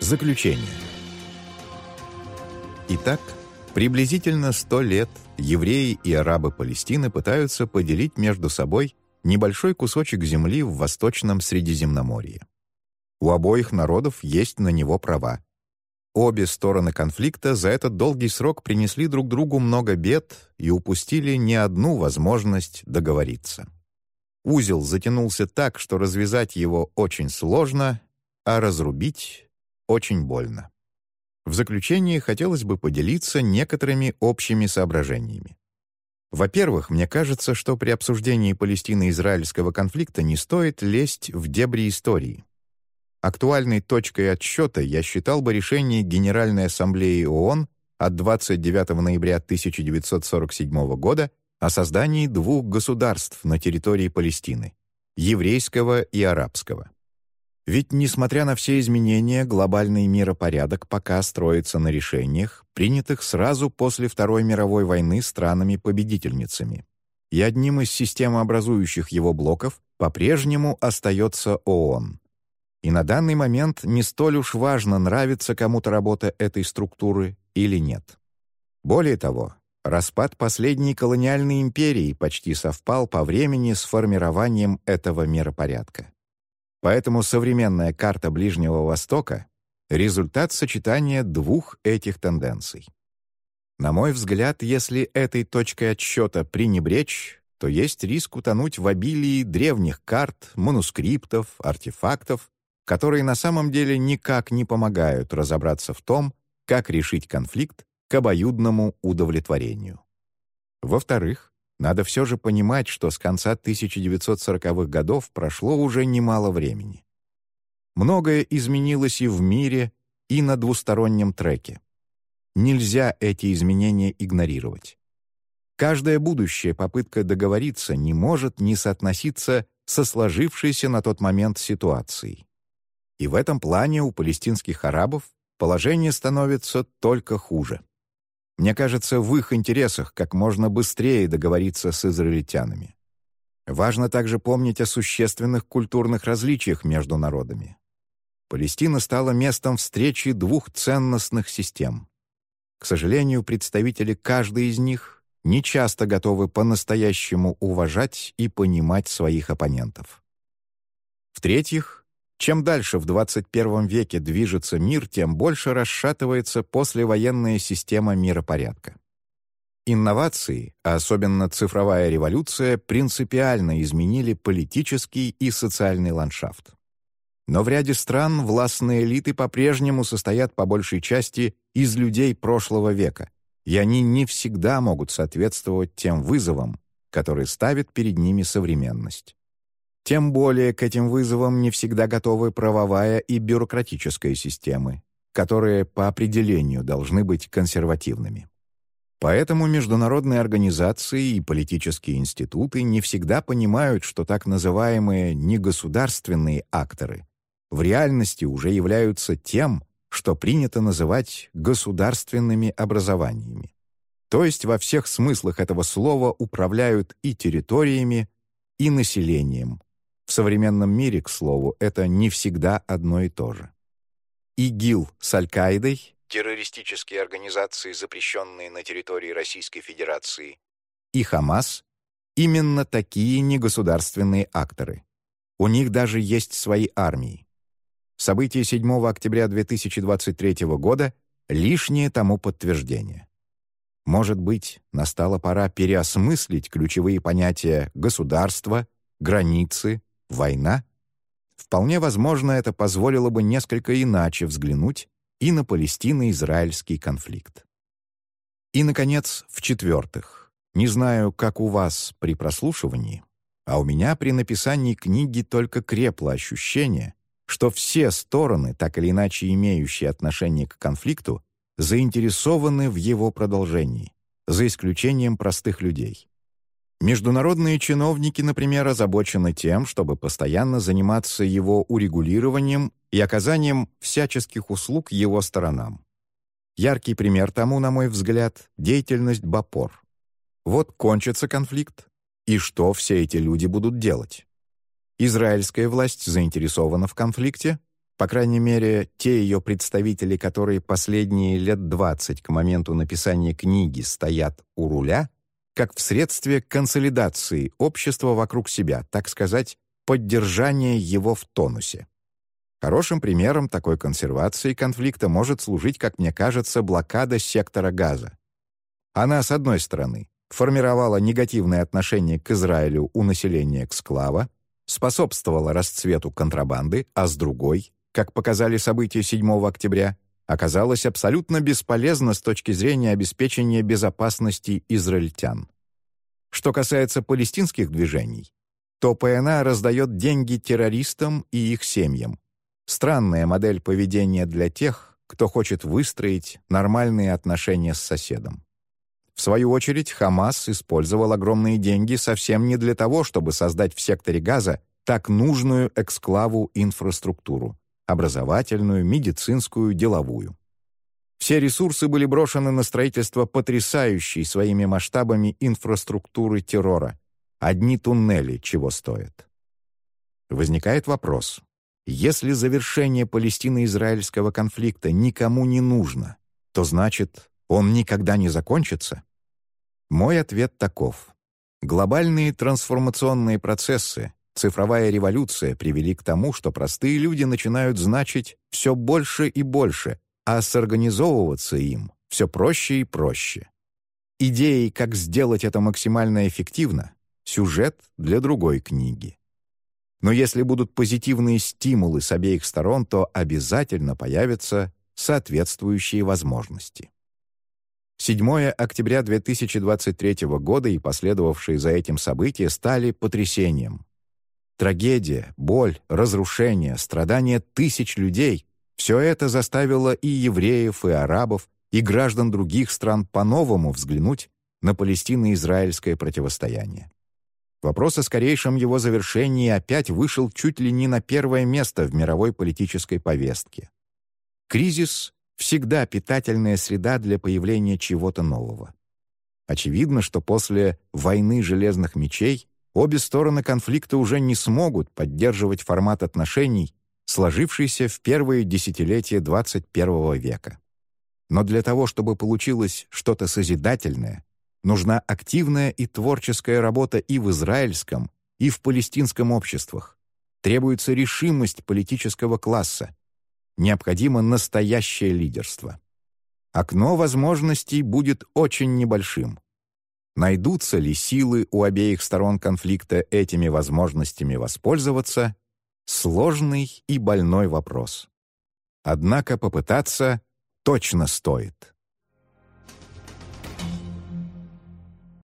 Заключение. Итак, приблизительно сто лет евреи и арабы Палестины пытаются поделить между собой небольшой кусочек земли в Восточном Средиземноморье. У обоих народов есть на него права. Обе стороны конфликта за этот долгий срок принесли друг другу много бед и упустили не одну возможность договориться. Узел затянулся так, что развязать его очень сложно, а разрубить очень больно. В заключение хотелось бы поделиться некоторыми общими соображениями. Во-первых, мне кажется, что при обсуждении Палестино-Израильского конфликта не стоит лезть в дебри истории. Актуальной точкой отсчета я считал бы решение Генеральной Ассамблеи ООН от 29 ноября 1947 года о создании двух государств на территории Палестины — еврейского и арабского. Ведь, несмотря на все изменения, глобальный миропорядок пока строится на решениях, принятых сразу после Второй мировой войны странами-победительницами. И одним из системообразующих его блоков по-прежнему остается ООН. И на данный момент не столь уж важно, нравится кому-то работа этой структуры или нет. Более того, распад последней колониальной империи почти совпал по времени с формированием этого миропорядка. Поэтому современная карта Ближнего Востока — результат сочетания двух этих тенденций. На мой взгляд, если этой точкой отсчета пренебречь, то есть риск утонуть в обилии древних карт, манускриптов, артефактов, которые на самом деле никак не помогают разобраться в том, как решить конфликт к обоюдному удовлетворению. Во-вторых, надо все же понимать, что с конца 1940-х годов прошло уже немало времени. Многое изменилось и в мире, и на двустороннем треке. Нельзя эти изменения игнорировать. Каждая будущая попытка договориться не может не соотноситься со сложившейся на тот момент ситуацией. И в этом плане у палестинских арабов положение становится только хуже. Мне кажется, в их интересах как можно быстрее договориться с израильтянами. Важно также помнить о существенных культурных различиях между народами. Палестина стала местом встречи двух ценностных систем. К сожалению, представители каждой из них не часто готовы по-настоящему уважать и понимать своих оппонентов. В-третьих, чем дальше в 21 веке движется мир, тем больше расшатывается послевоенная система миропорядка. Инновации, а особенно цифровая революция, принципиально изменили политический и социальный ландшафт. Но в ряде стран властные элиты по-прежнему состоят по большей части из людей прошлого века, и они не всегда могут соответствовать тем вызовам, которые ставит перед ними современность. Тем более к этим вызовам не всегда готовы правовая и бюрократическая системы, которые по определению должны быть консервативными. Поэтому международные организации и политические институты не всегда понимают, что так называемые негосударственные акторы в реальности уже являются тем, что принято называть государственными образованиями. То есть во всех смыслах этого слова управляют и территориями, и населением, в современном мире, к слову, это не всегда одно и то же. ИГИЛ с Аль-Каидой, террористические организации, запрещенные на территории Российской Федерации, и Хамас — именно такие негосударственные акторы. У них даже есть свои армии. События 7 октября 2023 года — лишнее тому подтверждение. Может быть, настала пора переосмыслить ключевые понятия «государство», «границы», Война? Вполне возможно, это позволило бы несколько иначе взглянуть и на Палестино-Израильский конфликт. И, наконец, в-четвертых, не знаю, как у вас при прослушивании, а у меня при написании книги только крепло ощущение, что все стороны, так или иначе имеющие отношение к конфликту, заинтересованы в его продолжении, за исключением простых людей. Международные чиновники, например, озабочены тем, чтобы постоянно заниматься его урегулированием и оказанием всяческих услуг его сторонам. Яркий пример тому, на мой взгляд, деятельность БАПОР. Вот кончится конфликт, и что все эти люди будут делать? Израильская власть заинтересована в конфликте, по крайней мере, те ее представители, которые последние лет 20 к моменту написания книги стоят у руля, как в средстве консолидации общества вокруг себя, так сказать, поддержания его в тонусе. Хорошим примером такой консервации конфликта может служить, как мне кажется, блокада сектора газа. Она, с одной стороны, формировала негативное отношение к Израилю у населения эксклава, способствовала расцвету контрабанды, а с другой, как показали события 7 октября, оказалась абсолютно бесполезна с точки зрения обеспечения безопасности израильтян. Что касается палестинских движений, то ПНА раздает деньги террористам и их семьям. Странная модель поведения для тех, кто хочет выстроить нормальные отношения с соседом. В свою очередь, Хамас использовал огромные деньги совсем не для того, чтобы создать в секторе Газа так нужную эксклаву инфраструктуру — образовательную, медицинскую, деловую. Все ресурсы были брошены на строительство потрясающей своими масштабами инфраструктуры террора. Одни туннели чего стоят. Возникает вопрос. Если завершение Палестино-Израильского конфликта никому не нужно, то значит, он никогда не закончится? Мой ответ таков. Глобальные трансформационные процессы, цифровая революция привели к тому, что простые люди начинают значить все больше и больше, а сорганизовываться им все проще и проще. Идеи, как сделать это максимально эффективно, сюжет для другой книги. Но если будут позитивные стимулы с обеих сторон, то обязательно появятся соответствующие возможности. 7 октября 2023 года и последовавшие за этим события стали потрясением. Трагедия, боль, разрушение, страдания тысяч людей — все это заставило и евреев, и арабов, и граждан других стран по-новому взглянуть на палестино-израильское противостояние. Вопрос о скорейшем его завершении опять вышел чуть ли не на первое место в мировой политической повестке. Кризис всегда питательная среда для появления чего-то нового. Очевидно, что после «войны железных мечей» обе стороны конфликта уже не смогут поддерживать формат отношений, сложившийся в первые десятилетия 21 века. Но для того, чтобы получилось что-то созидательное, нужна активная и творческая работа и в израильском, и в палестинском обществах. Требуется решимость политического класса, необходимо настоящее лидерство. Окно возможностей будет очень небольшим. Найдутся ли силы у обеих сторон конфликта этими возможностями воспользоваться — сложный и больной вопрос. Однако попытаться точно стоит.